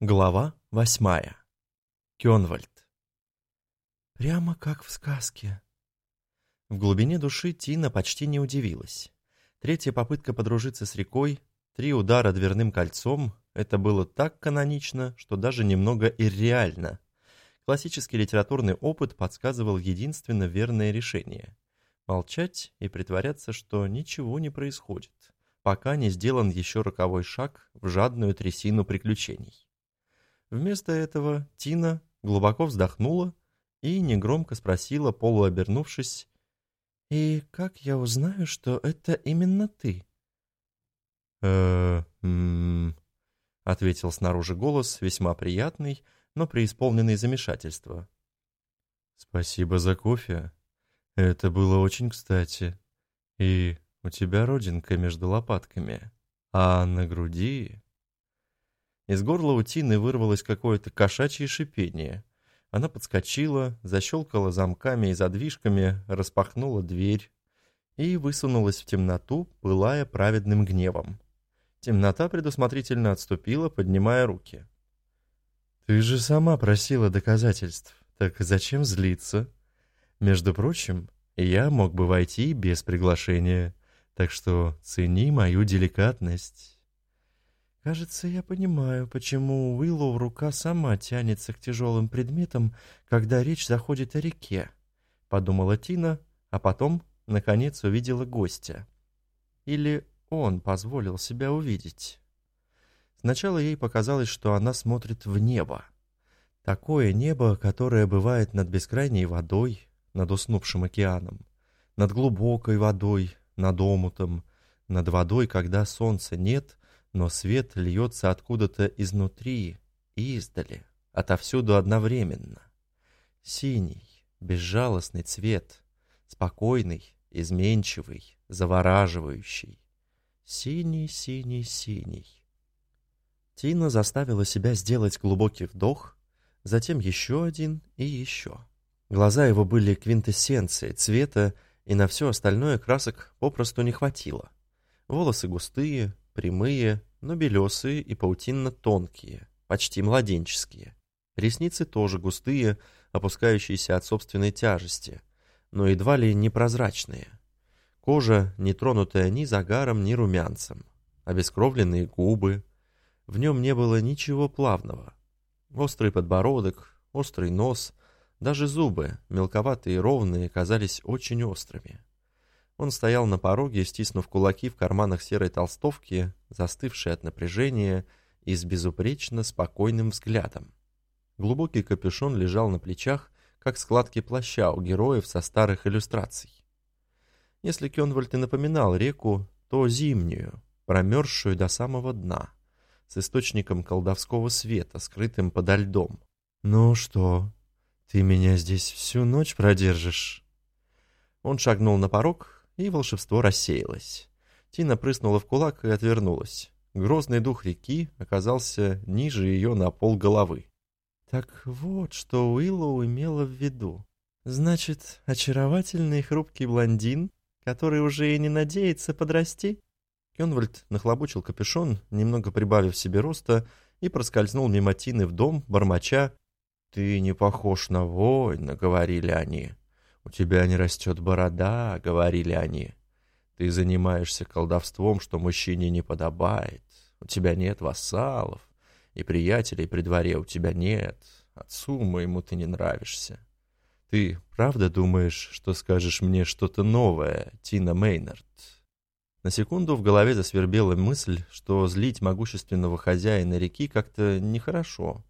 Глава восьмая. Кёнвальд. Прямо как в сказке. В глубине души Тина почти не удивилась. Третья попытка подружиться с рекой, три удара дверным кольцом — это было так канонично, что даже немного ирреально. Классический литературный опыт подсказывал единственно верное решение — молчать и притворяться, что ничего не происходит, пока не сделан еще роковой шаг в жадную трясину приключений. Вместо этого Тина глубоко вздохнула и негромко спросила, полуобернувшись, «И как я узнаю, что это именно ты?» э ответил снаружи голос, весьма приятный, но преисполненный замешательства. «Спасибо за кофе. Это было очень кстати. И у тебя родинка между лопатками, а на груди...» Из горла у Тины вырвалось какое-то кошачье шипение. Она подскочила, защелкала замками и задвижками, распахнула дверь и высунулась в темноту, пылая праведным гневом. Темнота предусмотрительно отступила, поднимая руки. «Ты же сама просила доказательств, так зачем злиться? Между прочим, я мог бы войти без приглашения, так что цени мою деликатность». «Кажется, я понимаю, почему у Уиллоу рука сама тянется к тяжелым предметам, когда речь заходит о реке», — подумала Тина, а потом, наконец, увидела гостя. Или он позволил себя увидеть. Сначала ей показалось, что она смотрит в небо. Такое небо, которое бывает над бескрайней водой, над уснувшим океаном, над глубокой водой, над омутом, над водой, когда солнца нет — но свет льется откуда-то изнутри, издали, отовсюду одновременно. Синий, безжалостный цвет, спокойный, изменчивый, завораживающий. Синий, синий, синий. Тина заставила себя сделать глубокий вдох, затем еще один и еще. Глаза его были квинтэссенцией цвета, и на все остальное красок попросту не хватило. Волосы густые, прямые, но белесые и паутинно-тонкие, почти младенческие. Ресницы тоже густые, опускающиеся от собственной тяжести, но едва ли непрозрачные. Кожа, не тронутая ни загаром, ни румянцем. Обескровленные губы. В нем не было ничего плавного. Острый подбородок, острый нос, даже зубы, мелковатые и ровные, казались очень острыми. Он стоял на пороге, стиснув кулаки в карманах серой толстовки, застывший от напряжения и с безупречно спокойным взглядом. Глубокий капюшон лежал на плечах, как складки плаща у героев со старых иллюстраций. Если Кёнвальд и напоминал реку, то зимнюю, промерзшую до самого дна, с источником колдовского света, скрытым подо льдом. «Ну что, ты меня здесь всю ночь продержишь?» Он шагнул на порог, и волшебство рассеялось. Тина прыснула в кулак и отвернулась. Грозный дух реки оказался ниже ее на пол головы. Так вот, что Уиллоу имела в виду. Значит, очаровательный хрупкий блондин, который уже и не надеется подрасти? Кенвальд нахлобучил капюшон, немного прибавив себе роста, и проскользнул мимо Тины в дом, бормоча. «Ты не похож на воина», — говорили они. «У тебя не растет борода», — говорили они. «Ты занимаешься колдовством, что мужчине не подобает. У тебя нет вассалов, и приятелей при дворе у тебя нет. Отцу моему ты не нравишься. Ты правда думаешь, что скажешь мне что-то новое, Тина Мейнард?» На секунду в голове засвербела мысль, что злить могущественного хозяина реки как-то нехорошо,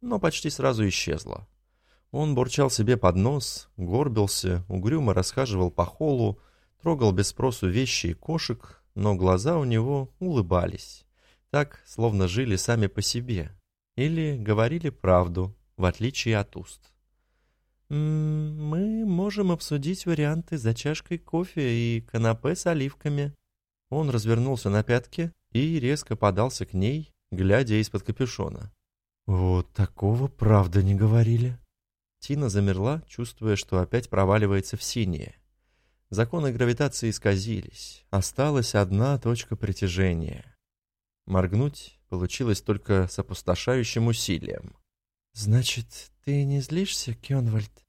но почти сразу исчезла. Он бурчал себе под нос, горбился, угрюмо расхаживал по холлу, трогал без спросу вещи и кошек, но глаза у него улыбались, так, словно жили сами по себе, или говорили правду, в отличие от уст. «Мы можем обсудить варианты за чашкой кофе и канапе с оливками». Он развернулся на пятке и резко подался к ней, глядя из-под капюшона. «Вот такого правда не говорили». Тина замерла, чувствуя, что опять проваливается в синее. Законы гравитации исказились. Осталась одна точка притяжения. Моргнуть получилось только с опустошающим усилием. «Значит, ты не злишься, Кёнвальд?»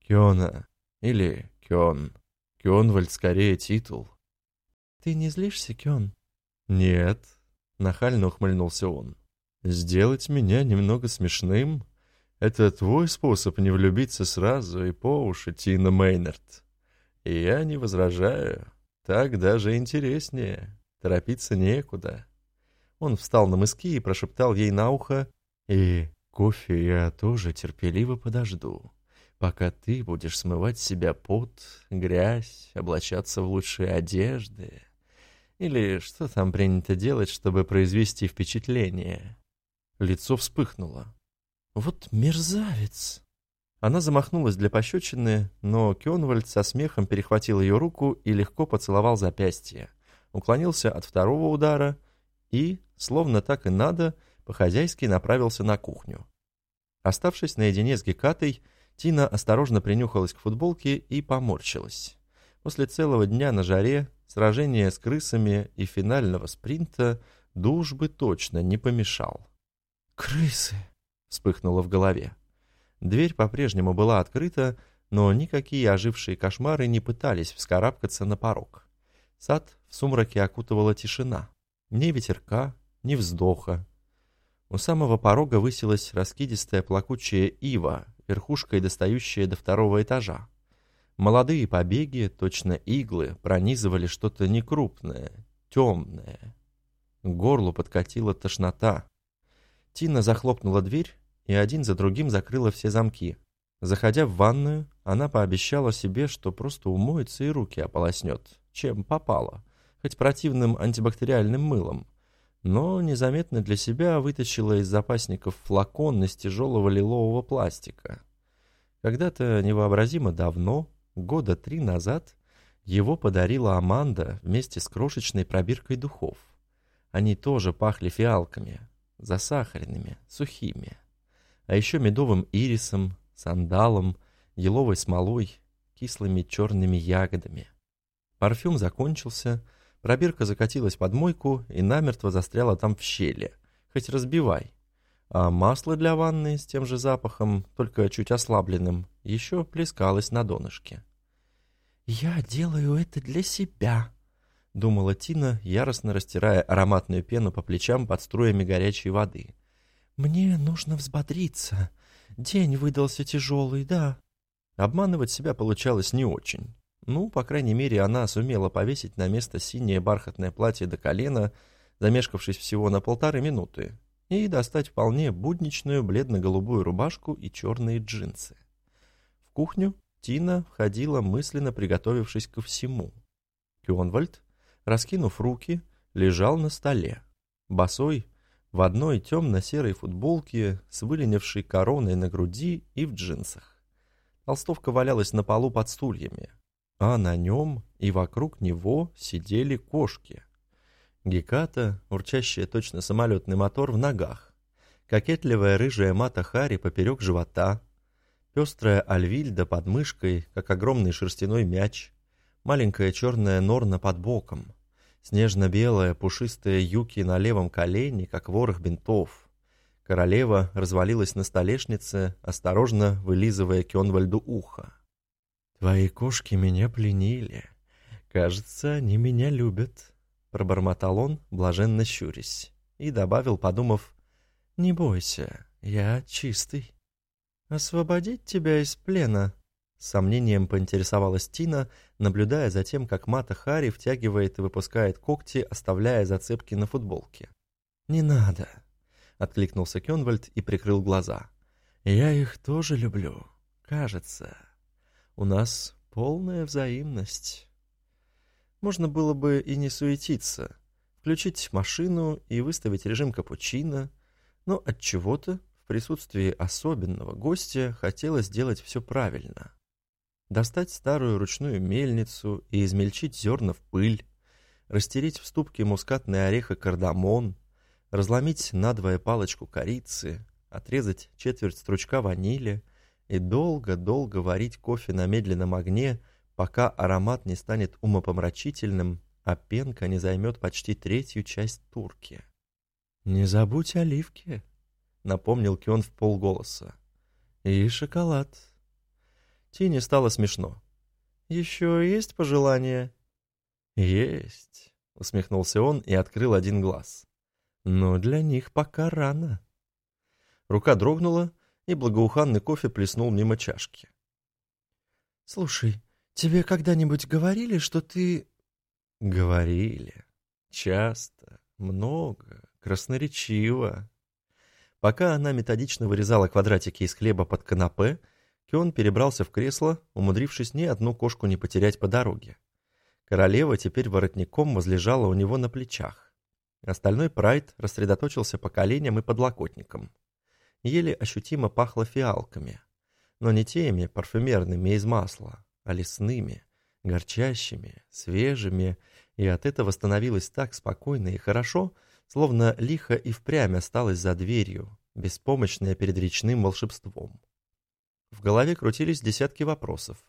«Кёна. Или Кён. Кёнвальд скорее титул». «Ты не злишься, Кён?» «Нет», — нахально ухмыльнулся он. «Сделать меня немного смешным — это твой способ не влюбиться сразу и по уши, Тина Мейнард. И я не возражаю. Так даже интереснее. Торопиться некуда». Он встал на мыски и прошептал ей на ухо, «И кофе я тоже терпеливо подожду, пока ты будешь смывать с себя пот, грязь, облачаться в лучшие одежды». Или что там принято делать, чтобы произвести впечатление? Лицо вспыхнуло. «Вот мерзавец!» Она замахнулась для пощечины, но Кёнвальд со смехом перехватил ее руку и легко поцеловал запястье. Уклонился от второго удара и, словно так и надо, по-хозяйски направился на кухню. Оставшись наедине с Гекатой, Тина осторожно принюхалась к футболке и поморщилась. После целого дня на жаре сражения с крысами и финального спринта душ бы точно не помешал. «Крысы!» — вспыхнуло в голове. Дверь по-прежнему была открыта, но никакие ожившие кошмары не пытались вскарабкаться на порог. Сад в сумраке окутывала тишина. Ни ветерка, ни вздоха. У самого порога высилась раскидистая плакучая ива, верхушкой достающая до второго этажа. Молодые побеги, точно иглы, пронизывали что-то некрупное, темное. К горлу подкатила тошнота. Тина захлопнула дверь и один за другим закрыла все замки. Заходя в ванную, она пообещала себе, что просто умоется и руки ополоснет, чем попало, хоть противным антибактериальным мылом. Но незаметно для себя вытащила из запасников флакон из тяжелого лилового пластика. Когда-то невообразимо давно Года три назад его подарила Аманда вместе с крошечной пробиркой духов. Они тоже пахли фиалками, засахаренными, сухими. А еще медовым ирисом, сандалом, еловой смолой, кислыми черными ягодами. Парфюм закончился, пробирка закатилась под мойку и намертво застряла там в щели, хоть разбивай. А масло для ванны с тем же запахом, только чуть ослабленным, еще плескалось на донышке. «Я делаю это для себя», — думала Тина, яростно растирая ароматную пену по плечам под струями горячей воды. «Мне нужно взбодриться. День выдался тяжелый, да». Обманывать себя получалось не очень. Ну, по крайней мере, она сумела повесить на место синее бархатное платье до колена, замешкавшись всего на полторы минуты, и достать вполне будничную бледно-голубую рубашку и черные джинсы. В кухню Тина входила, мысленно приготовившись ко всему. Кюнвальд, раскинув руки, лежал на столе. Босой, в одной темно-серой футболке с выленившей короной на груди и в джинсах. Толстовка валялась на полу под стульями, а на нем и вокруг него сидели кошки. Геката, урчащая точно самолетный мотор в ногах, кокетливая рыжая мата Хари поперек живота — Пестрая альвильда под мышкой, как огромный шерстяной мяч, маленькая черная норна под боком, снежно-белая пушистая юки на левом колене, как ворох бинтов. Королева развалилась на столешнице, осторожно вылизывая Кенвальду ухо. «Твои кошки меня пленили. Кажется, они меня любят», — пробормотал он, блаженно щурясь, и добавил, подумав, «Не бойся, я чистый». «Освободить тебя из плена?» С сомнением поинтересовалась Тина, наблюдая за тем, как Мата Хари втягивает и выпускает когти, оставляя зацепки на футболке. «Не надо», — откликнулся Кенвальд и прикрыл глаза. «Я их тоже люблю, кажется. У нас полная взаимность». Можно было бы и не суетиться, включить машину и выставить режим капучино, но от чего то в присутствии особенного гостя хотелось сделать все правильно. Достать старую ручную мельницу и измельчить зерна в пыль, растереть в ступке мускатный орех и кардамон, разломить надвое палочку корицы, отрезать четверть стручка ванили и долго-долго варить кофе на медленном огне, пока аромат не станет умопомрачительным, а пенка не займет почти третью часть турки. «Не забудь оливки», — напомнил Кион в полголоса. «И шоколад». Тине стало смешно. «Еще есть пожелания?» «Есть», — усмехнулся он и открыл один глаз. «Но для них пока рано». Рука дрогнула, и благоуханный кофе плеснул мимо чашки. «Слушай, тебе когда-нибудь говорили, что ты...» «Говорили. Часто. Много. Красноречиво». Пока она методично вырезала квадратики из хлеба под канапе, Кион перебрался в кресло, умудрившись ни одну кошку не потерять по дороге. Королева теперь воротником возлежала у него на плечах. Остальной прайд рассредоточился по коленям и подлокотникам. Еле ощутимо пахло фиалками, но не теми парфюмерными из масла, а лесными, горчащими, свежими, и от этого становилось так спокойно и хорошо, словно лихо и впрямь осталась за дверью, беспомощная перед речным волшебством. В голове крутились десятки вопросов.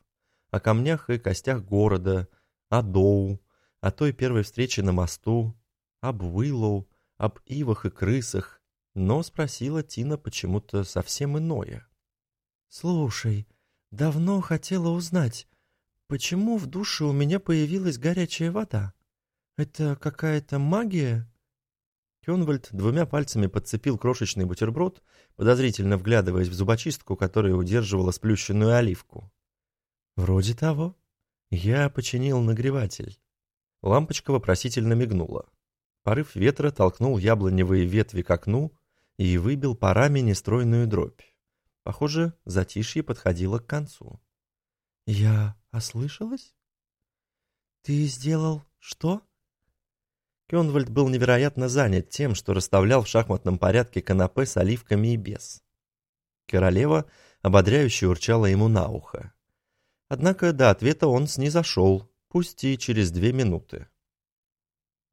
О камнях и костях города, о Доу, о той первой встрече на мосту, об Уиллоу, об ивах и крысах, но спросила Тина почему-то совсем иное. «Слушай, давно хотела узнать, почему в душе у меня появилась горячая вода? Это какая-то магия?» Кёнвальд двумя пальцами подцепил крошечный бутерброд, подозрительно вглядываясь в зубочистку, которая удерживала сплющенную оливку. «Вроде того. Я починил нагреватель». Лампочка вопросительно мигнула. Порыв ветра толкнул яблоневые ветви к окну и выбил парами нестройную дробь. Похоже, затишье подходило к концу. «Я ослышалась? Ты сделал что?» Кёнвальд был невероятно занят тем, что расставлял в шахматном порядке канапе с оливками и без. Королева ободряюще урчала ему на ухо. Однако до ответа он снизошел, пусть и через две минуты.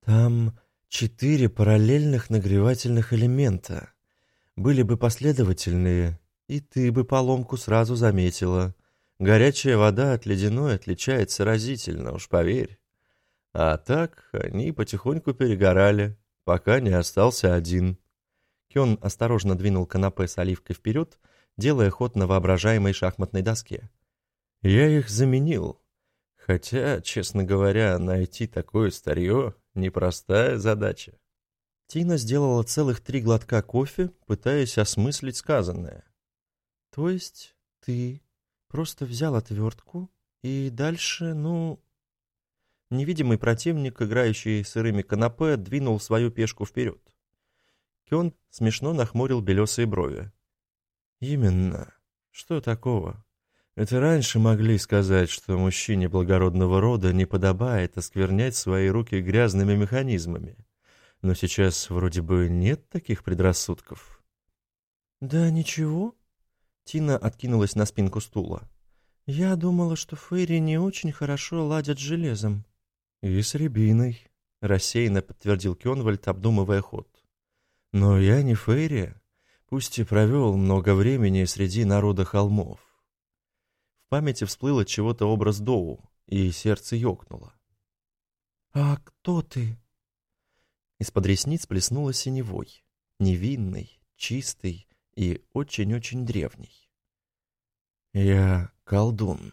«Там четыре параллельных нагревательных элемента. Были бы последовательные, и ты бы поломку сразу заметила. Горячая вода от ледяной отличается разительно, уж поверь». А так они потихоньку перегорали, пока не остался один. Кён осторожно двинул канапе с оливкой вперед, делая ход на воображаемой шахматной доске. Я их заменил. Хотя, честно говоря, найти такое старье — непростая задача. Тина сделала целых три глотка кофе, пытаясь осмыслить сказанное. То есть ты просто взял отвертку и дальше, ну, Невидимый противник, играющий сырыми канапе, двинул свою пешку вперед. Кён смешно нахмурил белесые брови. «Именно. Что такого? Это раньше могли сказать, что мужчине благородного рода не подобает осквернять свои руки грязными механизмами. Но сейчас вроде бы нет таких предрассудков». «Да ничего». Тина откинулась на спинку стула. «Я думала, что Фейри не очень хорошо ладят железом». «И с рябиной», — рассеянно подтвердил Кёнвальд, обдумывая ход. «Но я не Фейри, пусть и провел много времени среди народа холмов». В памяти всплыл от чего-то образ Доу, и сердце ёкнуло. «А кто ты?» Из-под ресниц плеснула синевой, невинный, чистый и очень-очень древний. «Я колдун».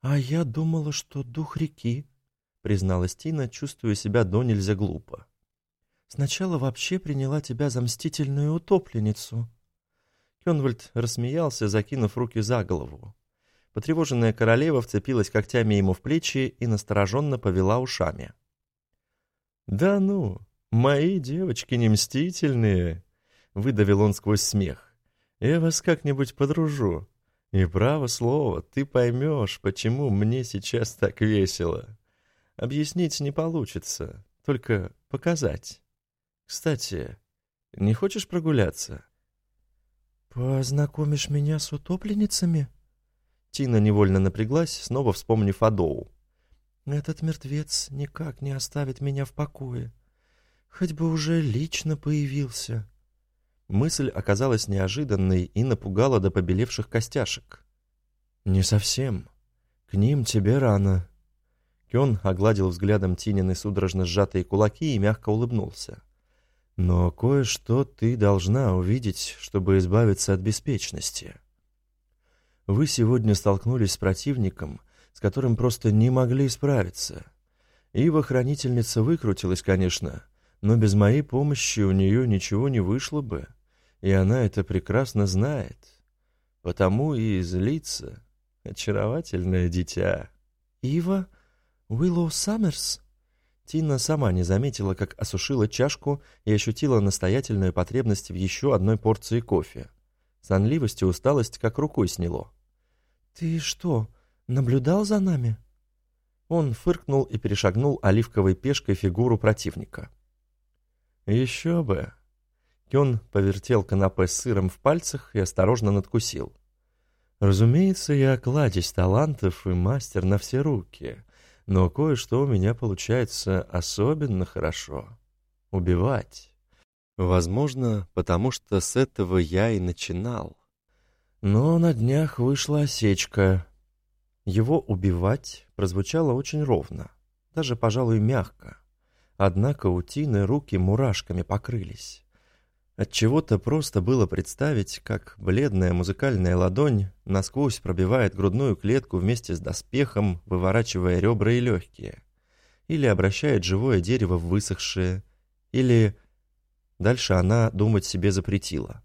«А я думала, что дух реки», призналась Тина, чувствуя себя до нельзя глупо. «Сначала вообще приняла тебя за мстительную утопленницу». Кёнвальд рассмеялся, закинув руки за голову. Потревоженная королева вцепилась когтями ему в плечи и настороженно повела ушами. «Да ну, мои девочки не мстительные!» — выдавил он сквозь смех. «Я вас как-нибудь подружу. И право слово, ты поймешь, почему мне сейчас так весело». Объяснить не получится, только показать. Кстати, не хочешь прогуляться? Познакомишь меня с утопленницами? Тина невольно напряглась, снова вспомнив о Доу. Этот мертвец никак не оставит меня в покое. Хоть бы уже лично появился. Мысль оказалась неожиданной и напугала до побелевших костяшек. «Не совсем. К ним тебе рано. Кён огладил взглядом Тинины судорожно сжатые кулаки и мягко улыбнулся. Но кое-что ты должна увидеть, чтобы избавиться от беспечности. Вы сегодня столкнулись с противником, с которым просто не могли справиться. Ива-хранительница выкрутилась, конечно, но без моей помощи у нее ничего не вышло бы, и она это прекрасно знает. Потому и злится. Очаровательное дитя. «Ива? Уиллоу Саммерс?» Тина сама не заметила, как осушила чашку и ощутила настоятельную потребность в еще одной порции кофе. Сонливость и усталость как рукой сняло. «Ты что, наблюдал за нами?» Он фыркнул и перешагнул оливковой пешкой фигуру противника. «Еще бы!» Кён повертел канапе с сыром в пальцах и осторожно надкусил. «Разумеется, я кладезь талантов и мастер на все руки, но кое-что у меня получается особенно хорошо. Убивать. Возможно, потому что с этого я и начинал. Но на днях вышла осечка. Его «убивать» прозвучало очень ровно, даже, пожалуй, мягко. Однако у Тины руки мурашками покрылись. От чего то просто было представить, как бледная музыкальная ладонь насквозь пробивает грудную клетку вместе с доспехом, выворачивая ребра и легкие. Или обращает живое дерево в высохшее. Или... Дальше она думать себе запретила.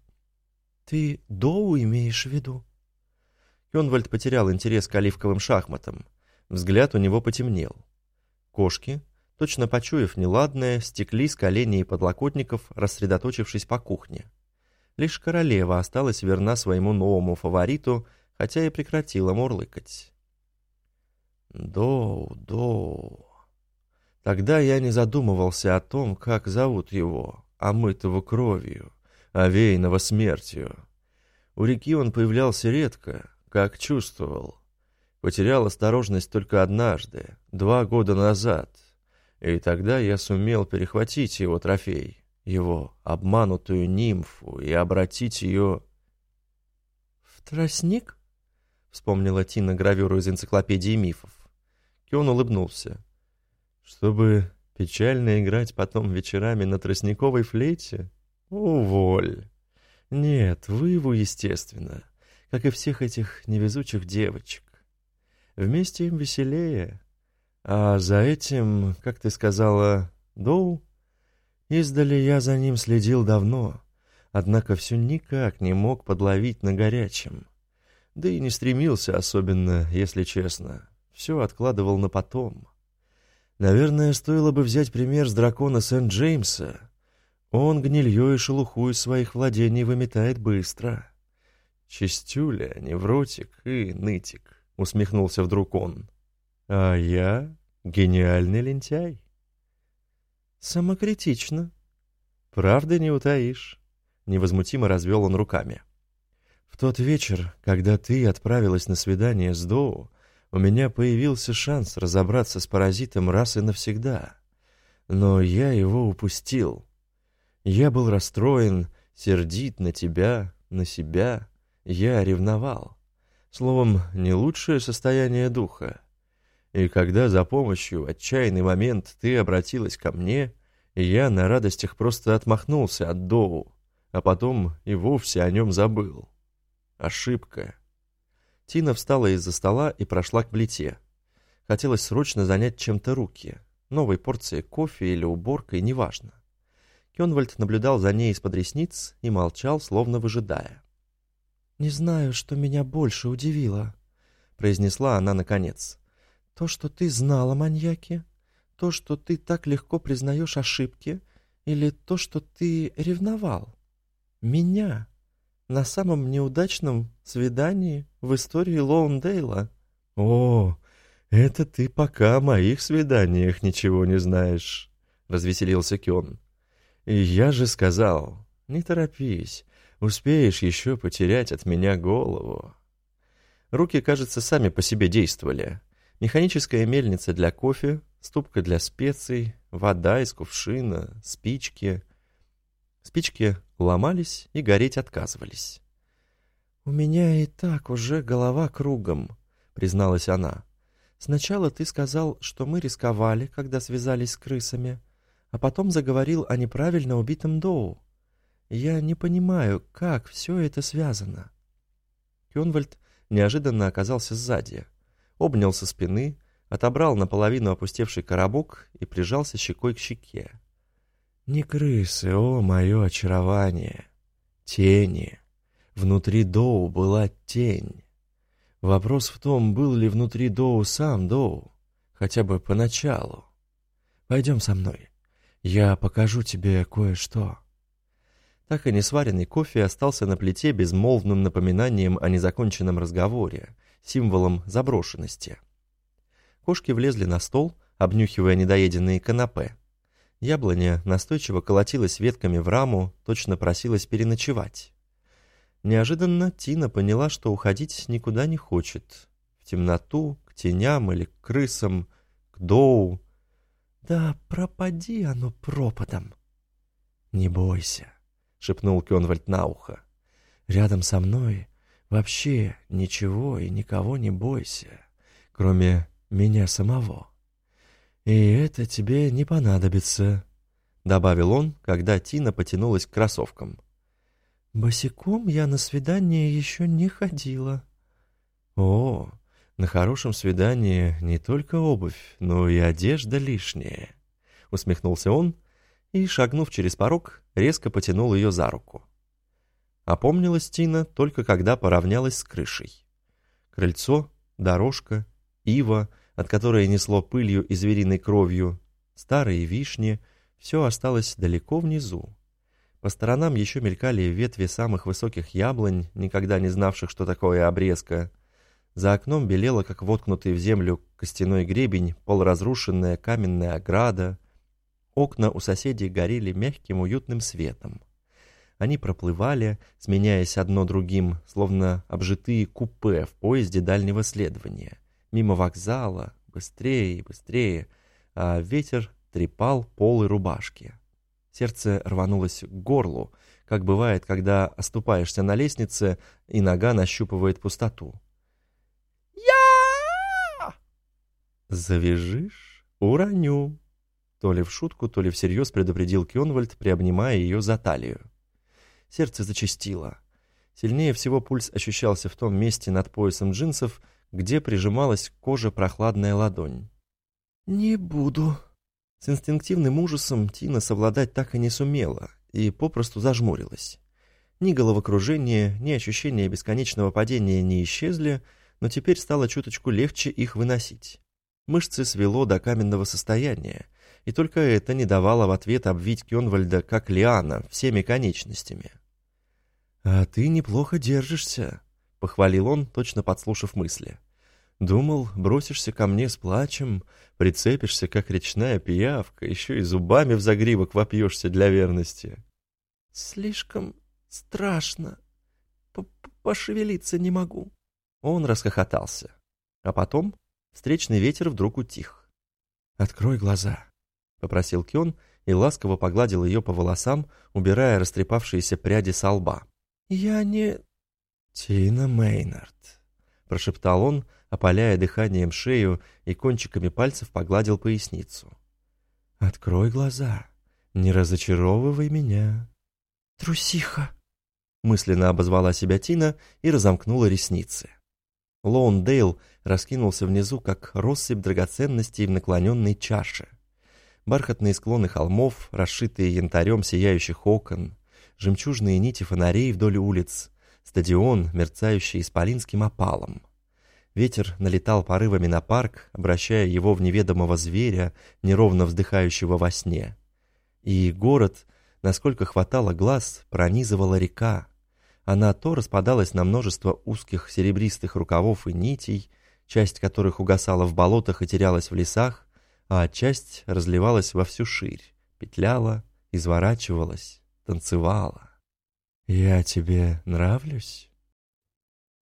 «Ты Доу имеешь в виду?» Кёнвальд потерял интерес к оливковым шахматам. Взгляд у него потемнел. Кошки, точно почуяв неладное, стекли с коленей и подлокотников, рассредоточившись по кухне. Лишь королева осталась верна своему новому фавориту, хотя и прекратила мурлыкать. «Доу, Доу...» Тогда я не задумывался о том, как зовут его, омытого кровью, овеянного смертью. У реки он появлялся редко, как чувствовал. Потерял осторожность только однажды, два года назад, и тогда я сумел перехватить его трофей, его обманутую нимфу, и обратить ее... «В тростник?» — вспомнила Тина гравюру из энциклопедии мифов. Кион улыбнулся. «Чтобы печально играть потом вечерами на тростниковой флейте? Уволь! Нет, выву, естественно, как и всех этих невезучих девочек. Вместе им веселее, а за этим, как ты сказала, Доу? Издали я за ним следил давно, однако все никак не мог подловить на горячем. Да и не стремился особенно, если честно. Все откладывал на потом. Наверное, стоило бы взять пример с дракона Сент-Джеймса. Он гнилье и шелуху из своих владений выметает быстро. Чистюля, невротик и нытик, усмехнулся вдруг он. А я гениальный лентяй. Самокритично. Правда не утаишь. Невозмутимо развел он руками. В тот вечер, когда ты отправилась на свидание с Доу, у меня появился шанс разобраться с паразитом раз и навсегда. Но я его упустил. Я был расстроен, сердит на тебя, на себя. Я ревновал. Словом, не лучшее состояние духа. И когда за помощью в отчаянный момент ты обратилась ко мне, я на радостях просто отмахнулся от Доу, а потом и вовсе о нем забыл. Ошибка. Тина встала из-за стола и прошла к плите. Хотелось срочно занять чем-то руки. Новой порцией кофе или уборкой, неважно. Кенвальд наблюдал за ней из-под ресниц и молчал, словно выжидая. «Не знаю, что меня больше удивило», — произнесла она наконец. То, что ты знал о маньяке? То, что ты так легко признаешь ошибки? Или то, что ты ревновал? Меня? На самом неудачном свидании в истории Лоундейла? О, это ты пока о моих свиданиях ничего не знаешь, развеселился Кён. И я же сказал, не торопись, успеешь еще потерять от меня голову. Руки, кажется, сами по себе действовали. Механическая мельница для кофе, ступка для специй, вода из кувшина, спички. Спички ломались и гореть отказывались. «У меня и так уже голова кругом», — призналась она. «Сначала ты сказал, что мы рисковали, когда связались с крысами, а потом заговорил о неправильно убитом Доу. Я не понимаю, как все это связано. Кёнвальд неожиданно оказался сзади, обнял со спины, отобрал наполовину опустевший коробок и прижался щекой к щеке. «Не крысы, о, мое очарование! Тени! Внутри Доу была тень. Вопрос в том, был ли внутри Доу сам Доу, хотя бы поначалу. Пойдем со мной, я покажу тебе кое-что». Так и несваренный кофе остался на плите безмолвным напоминанием о незаконченном разговоре, символом заброшенности. Кошки влезли на стол, обнюхивая недоеденные канапе. Яблоня настойчиво колотилась ветками в раму, точно просилась переночевать. Неожиданно Тина поняла, что уходить никуда не хочет. В темноту, к теням или к крысам, к доу. Да пропади оно пропадом. Не бойся шепнул Кёнвальд на ухо. «Рядом со мной вообще ничего и никого не бойся, кроме меня самого. И это тебе не понадобится», — добавил он, когда Тина потянулась к кроссовкам. «Босиком я на свидание еще не ходила». «О, на хорошем свидании не только обувь, но и одежда лишняя», — усмехнулся он и, шагнув через порог, резко потянул ее за руку. Опомнилась Тина только когда поравнялась с крышей. Крыльцо, дорожка, ива, от которой несло пылью и звериной кровью, старые вишни — все осталось далеко внизу. По сторонам еще мелькали ветви самых высоких яблонь, никогда не знавших, что такое обрезка. За окном белела, как воткнутый в землю костяной гребень, полуразрушенная каменная ограда, Окна у соседей горели мягким уютным светом. Они проплывали, сменяясь одно другим, словно обжитые купе в поезде дальнего следования. Мимо вокзала, быстрее и быстрее, а ветер трепал полы рубашки. Сердце рванулось к горлу, как бывает, когда оступаешься на лестнице, и нога нащупывает пустоту. «Я!» «Завяжешь? Уроню!» То ли в шутку, то ли всерьез предупредил Кёнвальд, приобнимая ее за талию. Сердце зачастило. Сильнее всего пульс ощущался в том месте над поясом джинсов, где прижималась к коже прохладная ладонь. «Не буду». С инстинктивным ужасом Тина совладать так и не сумела и попросту зажмурилась. Ни головокружение, ни ощущение бесконечного падения не исчезли, но теперь стало чуточку легче их выносить. Мышцы свело до каменного состояния, и только это не давало в ответ обвить Кёнвальда, как лиана, всеми конечностями. «А ты неплохо держишься», — похвалил он, точно подслушав мысли. «Думал, бросишься ко мне с плачем, прицепишься, как речная пиявка, еще и зубами в загривок вопьешься для верности». «Слишком страшно. П Пошевелиться не могу». Он расхохотался. А потом встречный ветер вдруг утих. «Открой глаза», попросил Кён и ласково погладил ее по волосам, убирая растрепавшиеся пряди со лба. «Я не...» «Тина Мейнард», — прошептал он, опаляя дыханием шею и кончиками пальцев погладил поясницу. «Открой глаза, не разочаровывай меня». «Трусиха», — мысленно обозвала себя Тина и разомкнула ресницы. Лоундейл раскинулся внизу, как россыпь драгоценностей в наклоненной чаше — бархатные склоны холмов, расшитые янтарем сияющих окон, жемчужные нити фонарей вдоль улиц, стадион, мерцающий исполинским опалом. Ветер налетал порывами на парк, обращая его в неведомого зверя, неровно вздыхающего во сне. И город, насколько хватало глаз, пронизывала река. Она то распадалась на множество узких серебристых рукавов и нитей, часть которых угасала в болотах и терялась в лесах, а часть разливалась во всю ширь, петляла, изворачивалась, танцевала. «Я тебе нравлюсь?»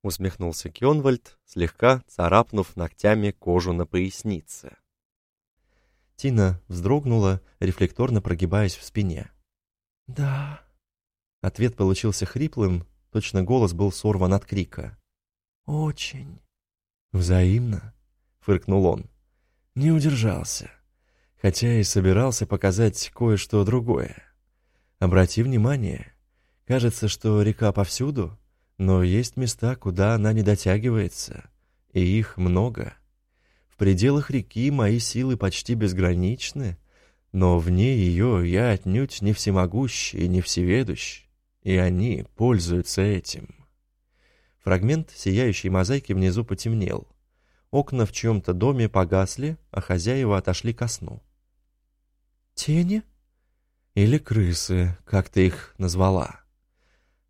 Усмехнулся Кёнвальд, слегка царапнув ногтями кожу на пояснице. Тина вздрогнула, рефлекторно прогибаясь в спине. «Да». Ответ получился хриплым, точно голос был сорван от крика. «Очень». «Взаимно?» — фыркнул он. Не удержался. Хотя и собирался показать кое-что другое. Обрати внимание, кажется, что река повсюду, но есть места, куда она не дотягивается, и их много. В пределах реки мои силы почти безграничны, но вне ее я отнюдь не всемогущ и не всеведущ, и они пользуются этим. Фрагмент сияющей мозаики внизу потемнел. Окна в чьем-то доме погасли, а хозяева отошли ко сну. «Тени?» «Или крысы, как ты их назвала?»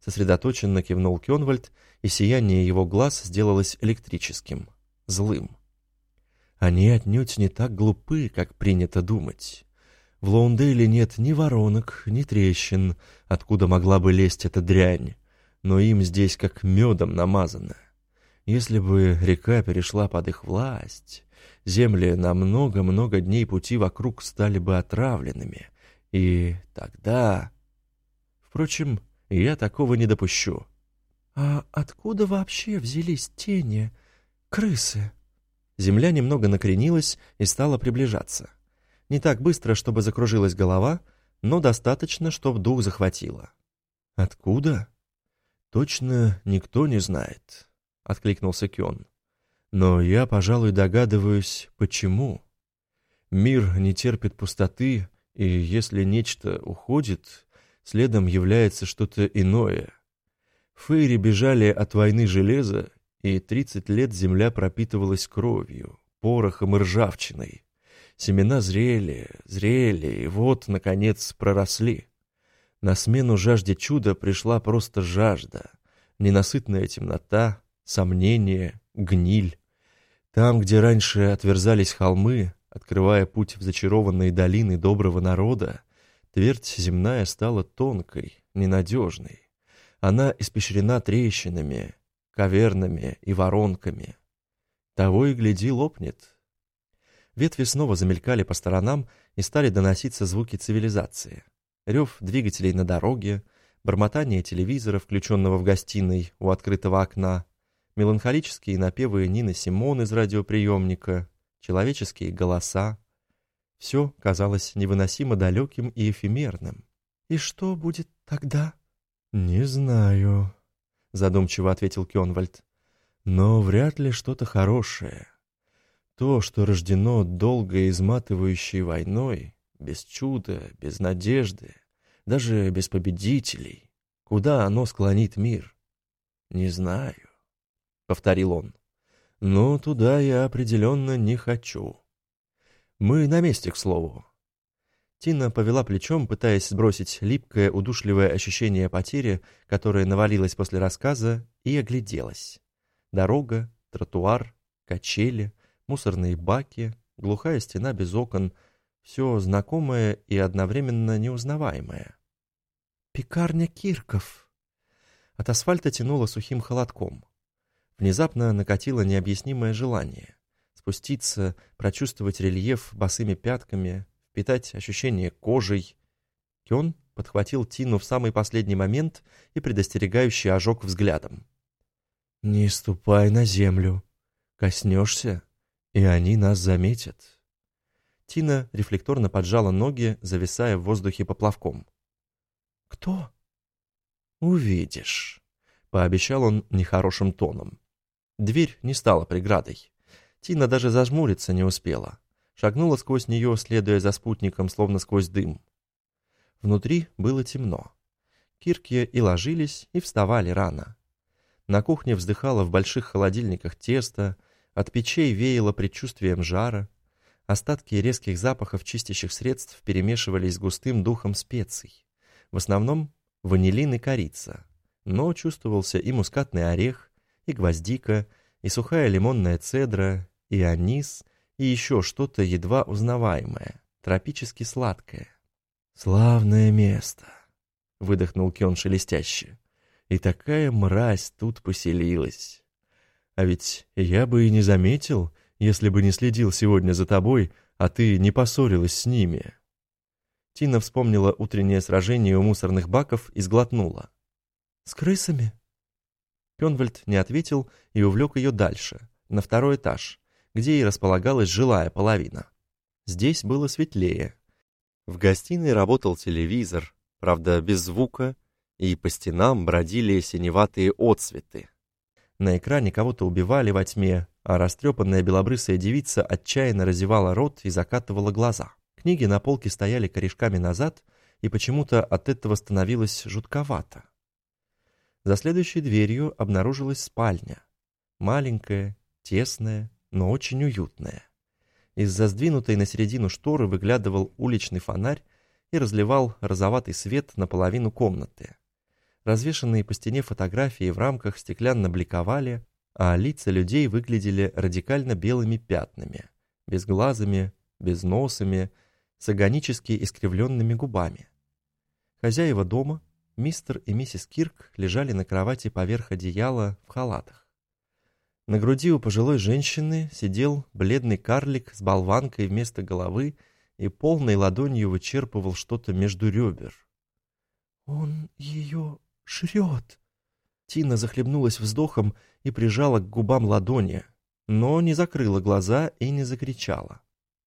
Сосредоточенно кивнул Кёнвальд, и сияние его глаз сделалось электрическим, злым. «Они отнюдь не так глупы, как принято думать. В Лоундейле нет ни воронок, ни трещин, откуда могла бы лезть эта дрянь, но им здесь как медом намазано. Если бы река перешла под их власть, земли на много-много дней пути вокруг стали бы отравленными, и тогда... Впрочем, я такого не допущу. «А откуда вообще взялись тени, крысы?» Земля немного накренилась и стала приближаться. Не так быстро, чтобы закружилась голова, но достаточно, чтобы дух захватило. «Откуда?» «Точно никто не знает», — откликнулся Кён. «Но я, пожалуй, догадываюсь, почему. Мир не терпит пустоты, и если нечто уходит, следом является что-то иное. Фейри бежали от войны железа, и тридцать лет земля пропитывалась кровью, порохом и ржавчиной. Семена зрели, зрели, и вот, наконец, проросли. На смену жажде чуда пришла просто жажда, ненасытная темнота, сомнение, гниль. Там, где раньше отверзались холмы, открывая путь в зачарованные долины доброго народа, твердь земная стала тонкой, ненадежной. Она испещрена трещинами, кавернами и воронками. Того и гляди лопнет, Ветви снова замелькали по сторонам и стали доноситься звуки цивилизации. Рев двигателей на дороге, бормотание телевизора, включенного в гостиной у открытого окна, меланхолические напевы Нины Симон из радиоприемника, человеческие голоса. Все казалось невыносимо далеким и эфемерным. «И что будет тогда?» «Не знаю», — задумчиво ответил Кёнвальд. «Но вряд ли что-то хорошее. То, что рождено долгой изматывающей войной, без чуда, без надежды, даже без победителей, куда оно склонит мир? Не знаю, — повторил он. Но туда я определенно не хочу. Мы на месте, к слову. Тина повела плечом, пытаясь сбросить липкое, удушливое ощущение потери, которое навалилось после рассказа, и огляделась. Дорога, тротуар, качели, мусорные баки, глухая стена без окон, все знакомое и одновременно неузнаваемое. «Пекарня Кирков!» От асфальта тянуло сухим холодком. Внезапно накатило необъяснимое желание спуститься, прочувствовать рельеф босыми пятками, впитать ощущение кожей. Кён подхватил Тину в самый последний момент и предостерегающий ожог взглядом. «Не ступай на землю. Коснешься и они нас заметят. Тина рефлекторно поджала ноги, зависая в воздухе поплавком. «Кто?» «Увидишь», — пообещал он нехорошим тоном. Дверь не стала преградой. Тина даже зажмуриться не успела. Шагнула сквозь нее, следуя за спутником, словно сквозь дым. Внутри было темно. Кирки и ложились, и вставали рано. На кухне вздыхало в больших холодильниках тесто, от печей веяло предчувствием жара. Остатки резких запахов чистящих средств перемешивались с густым духом специй. В основном ванилин и корица. Но чувствовался и мускатный орех, и гвоздика, и сухая лимонная цедра, и анис, и еще что-то едва узнаваемое, тропически сладкое. «Славное место!» — выдохнул Кион шелестяще. «И такая мразь тут поселилась!» А ведь я бы и не заметил, если бы не следил сегодня за тобой, а ты не поссорилась с ними». Тина вспомнила утреннее сражение у мусорных баков и сглотнула. «С крысами?» Пенвальд не ответил и увлек ее дальше, на второй этаж, где и располагалась жилая половина. Здесь было светлее. В гостиной работал телевизор, правда, без звука, и по стенам бродили синеватые отсветы. На экране кого-то убивали во тьме, а растрепанная белобрысая девица отчаянно разевала рот и закатывала глаза. Книги на полке стояли корешками назад, и почему-то от этого становилось жутковато. За следующей дверью обнаружилась спальня. Маленькая, тесная, но очень уютная. Из-за сдвинутой на середину шторы выглядывал уличный фонарь и разливал розоватый свет на половину комнаты. Развешанные по стене фотографии в рамках стеклянно бликовали, а лица людей выглядели радикально белыми пятнами, безглазыми, безносами, с агонически искривленными губами. Хозяева дома, мистер и миссис Кирк, лежали на кровати поверх одеяла в халатах. На груди у пожилой женщины сидел бледный карлик с болванкой вместо головы и полной ладонью вычерпывал что-то между ребер. «Он ее жрет!» Тина захлебнулась вздохом и прижала к губам ладони, но не закрыла глаза и не закричала.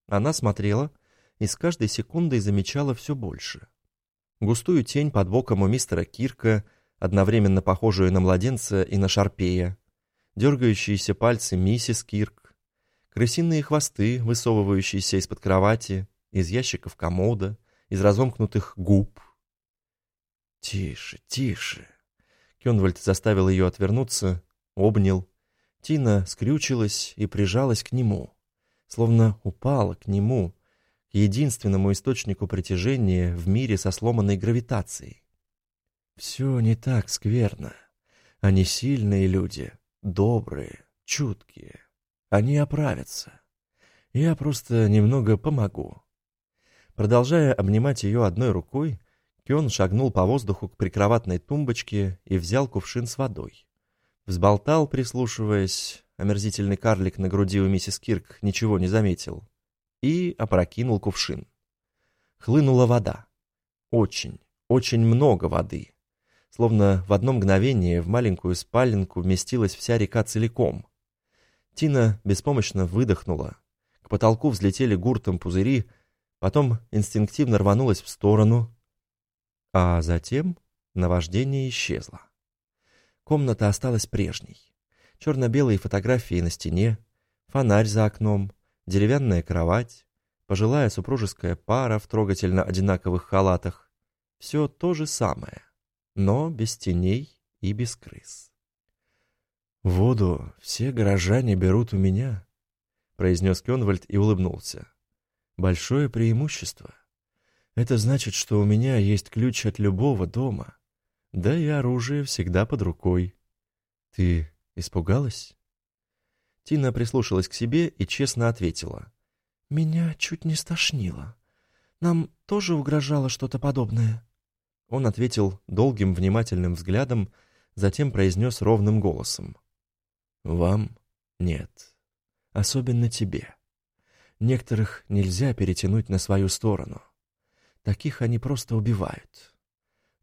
Она смотрела и с каждой секундой замечала все больше. Густую тень под боком у мистера Кирка, одновременно похожую на младенца и на шарпея, дергающиеся пальцы миссис Кирк, крысиные хвосты, высовывающиеся из-под кровати, из ящиков комода, из разомкнутых губ. «Тише, тише!» Кенвальд заставил ее отвернуться, обнял. Тина скрючилась и прижалась к нему, словно упала к нему, единственному источнику притяжения в мире со сломанной гравитацией. «Все не так скверно. Они сильные люди, добрые, чуткие. Они оправятся. Я просто немного помогу. Продолжая обнимать ее одной рукой, Кён шагнул по воздуху к прикроватной тумбочке и взял кувшин с водой. Взболтал, прислушиваясь, омерзительный карлик на груди у миссис Кирк ничего не заметил, и опрокинул кувшин. Хлынула вода. Очень, очень много воды. Словно в одно мгновение в маленькую спаленку вместилась вся река целиком. Тина беспомощно выдохнула. К потолку взлетели гуртом пузыри, потом инстинктивно рванулась в сторону, а затем наваждение исчезло. Комната осталась прежней. Черно-белые фотографии на стене, фонарь за окном, деревянная кровать, пожилая супружеская пара в трогательно одинаковых халатах. Все то же самое но без теней и без крыс. «Воду все горожане берут у меня», — произнес Кенвальд и улыбнулся. «Большое преимущество. Это значит, что у меня есть ключ от любого дома, да и оружие всегда под рукой. Ты испугалась?» Тина прислушалась к себе и честно ответила. «Меня чуть не стошнило. Нам тоже угрожало что-то подобное?» Он ответил долгим внимательным взглядом, затем произнес ровным голосом. «Вам нет. Особенно тебе. Некоторых нельзя перетянуть на свою сторону. Таких они просто убивают.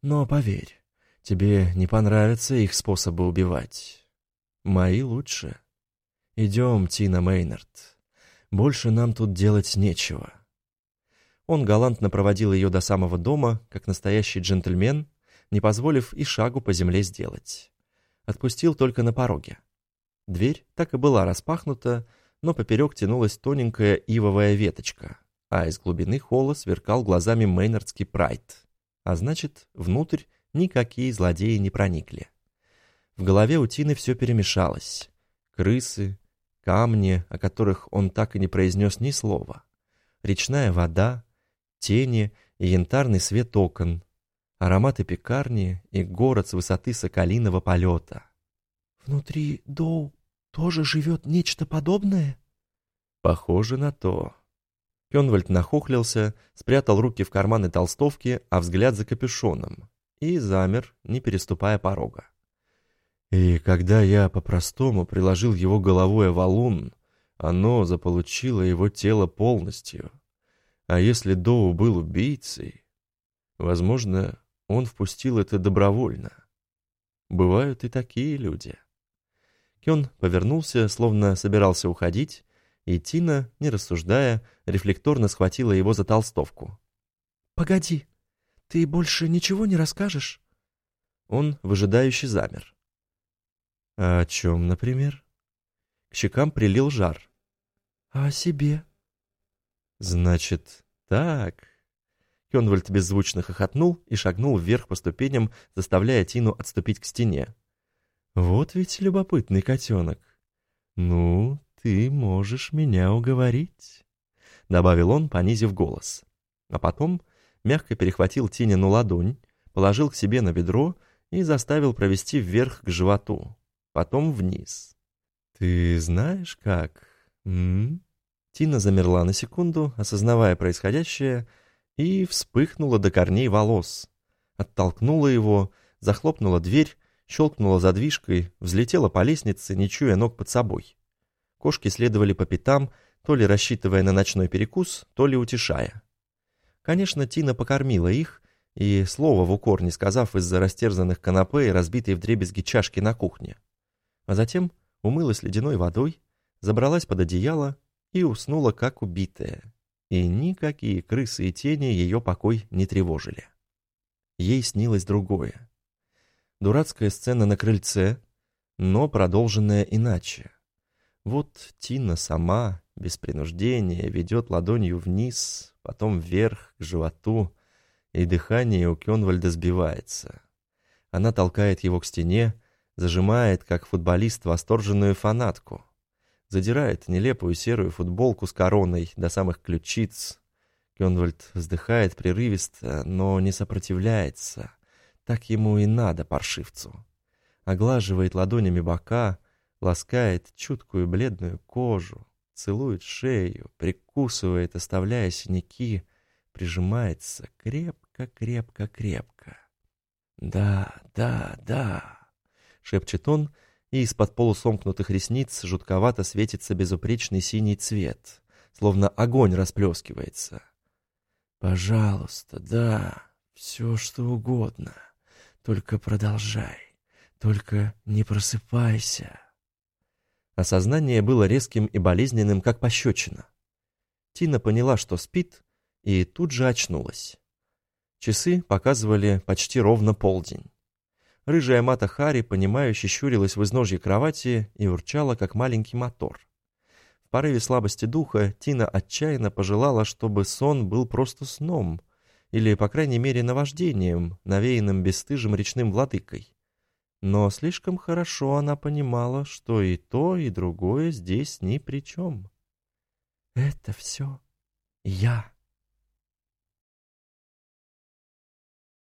Но поверь, тебе не понравятся их способы убивать. Мои лучше. Идем, Тина Мейнард. Больше нам тут делать нечего». Он галантно проводил ее до самого дома, как настоящий джентльмен, не позволив и шагу по земле сделать. Отпустил только на пороге. Дверь так и была распахнута, но поперек тянулась тоненькая ивовая веточка, а из глубины холла сверкал глазами Мейнардский прайд. А значит, внутрь никакие злодеи не проникли. В голове у Тины все перемешалось. Крысы, камни, о которых он так и не произнес ни слова. Речная вода, тени и янтарный свет окон, ароматы пекарни и город с высоты соколиного полета. «Внутри Доу тоже живет нечто подобное?» «Похоже на то». Кенвальд нахохлился, спрятал руки в карманы толстовки, а взгляд за капюшоном, и замер, не переступая порога. И когда я по-простому приложил его головой о валун, оно заполучило его тело полностью. А если Доу был убийцей, возможно, он впустил это добровольно. Бывают и такие люди. Кён повернулся, словно собирался уходить, И Тина, не рассуждая, рефлекторно схватила его за толстовку. «Погоди, ты больше ничего не расскажешь?» Он выжидающе замер. «А о чем, например?» К щекам прилил жар. «А о себе?» «Значит, так...» Кенвальд беззвучно хохотнул и шагнул вверх по ступеням, заставляя Тину отступить к стене. «Вот ведь любопытный котенок. Ну, ты можешь меня уговорить», — добавил он, понизив голос. А потом мягко перехватил Тинину ладонь, положил к себе на бедро и заставил провести вверх к животу, потом вниз. «Ты знаешь как?» м Тина замерла на секунду, осознавая происходящее, и вспыхнула до корней волос. Оттолкнула его, захлопнула дверь, щелкнула задвижкой, взлетела по лестнице, не чуя ног под собой. Кошки следовали по пятам, то ли рассчитывая на ночной перекус, то ли утешая. Конечно, Тина покормила их, и слова в укор не сказав из-за растерзанных канапе и разбитой вдребезги чашки на кухне. А затем умылась ледяной водой, забралась под одеяло и уснула как убитая. И никакие крысы и тени ее покой не тревожили. Ей снилось другое. Дурацкая сцена на крыльце, но продолженная иначе. Вот Тина сама, без принуждения, ведет ладонью вниз, потом вверх, к животу, и дыхание у Кенвальда сбивается. Она толкает его к стене, зажимает, как футболист, восторженную фанатку. Задирает нелепую серую футболку с короной до самых ключиц. Кенвальд вздыхает прерывисто, но не сопротивляется. Так ему и надо, паршивцу. Оглаживает ладонями бока, ласкает чуткую бледную кожу, целует шею, прикусывает, оставляя синяки, прижимается крепко-крепко-крепко. «Да, да, да», — шепчет он, и из-под полусомкнутых ресниц жутковато светится безупречный синий цвет, словно огонь расплескивается. «Пожалуйста, да, все что угодно, только продолжай, только не просыпайся». Осознание было резким и болезненным, как пощечина. Тина поняла, что спит, и тут же очнулась. Часы показывали почти ровно полдень. Рыжая мата Хари, понимающе щурилась в изножье кровати и урчала, как маленький мотор. В порыве слабости духа Тина отчаянно пожелала, чтобы сон был просто сном, или, по крайней мере, наваждением, навеянным бесстыжим речным владыкой. Но слишком хорошо она понимала, что и то, и другое здесь ни при чем. «Это все я»,